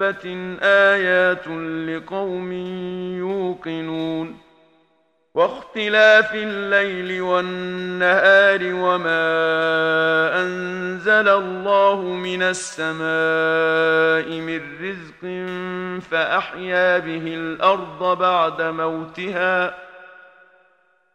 دابة آيات لقوم يوقنون واختلاف الليل والنهار وما أنزل الله من السماء من رزق فأحيا به الأرض بعد موتها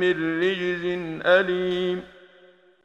من رجز أليم